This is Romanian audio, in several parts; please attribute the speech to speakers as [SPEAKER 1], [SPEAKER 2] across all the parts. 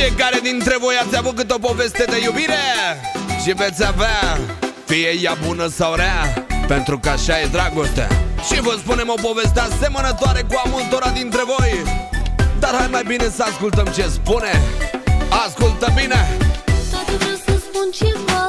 [SPEAKER 1] Fiecare dintre voi ați avut câte o poveste de iubire? Și veți avea Fie ea bună sau rea Pentru că așa e dragostea. Și vă spunem o poveste asemănătoare cu a multora dintre voi. Dar hai mai bine să ascultăm ce spune. Ascultă bine!
[SPEAKER 2] Toate vreau să spun ceva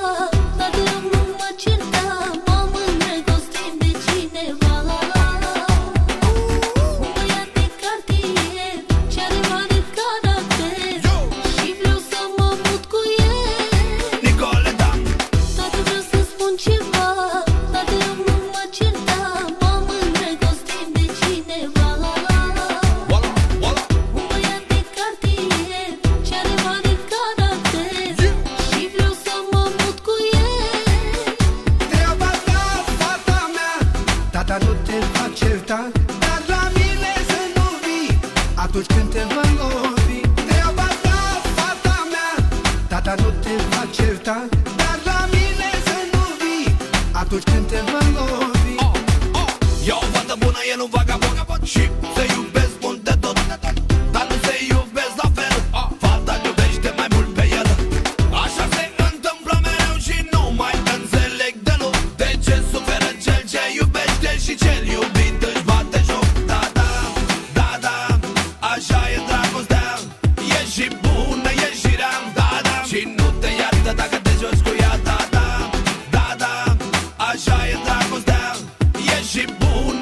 [SPEAKER 3] Tata nu te va certa Dar la mine să nu vii. Atunci când te va lovi Treaba ta, fata mea. Tata nu te va certa Dar la mine să nu vii. Atunci când te va lovi
[SPEAKER 1] E o fată bună, e nu vagabond. Și să iubesc E și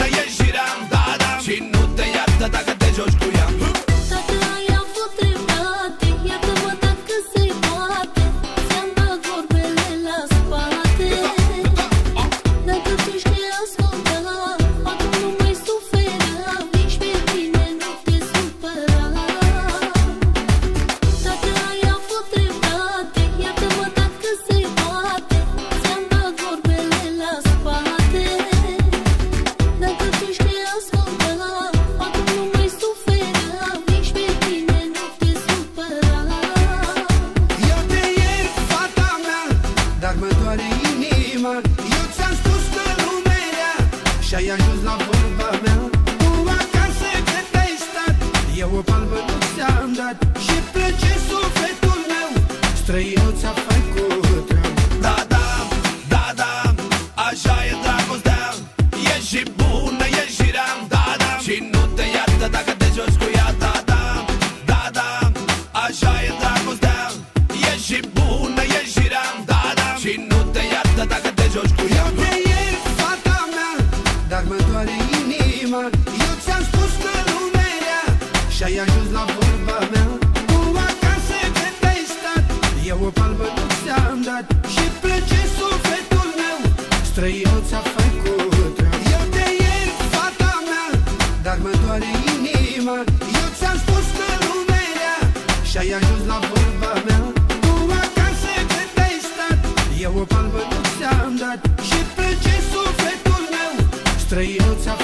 [SPEAKER 3] ajuns la vorba mea. Tu acasă cât ai stat Eu o palmă nu ți-am dat. Și plece sufletul meu Străinul Și-ai ajuns la vorba mea Tu acasă cât ai stat Eu o palmă nu ți-am dat Și plece sufletul meu. Străinul ți-a făcut rău Eu te iert, fata mea Dar mă doare inima. Eu ți-am spus că nu merea Și-ai ajuns la vorba mea Tu acasă cât ai stat Eu o palmă nu ți-am dat Și plece sufletul meu. Străinul ți-a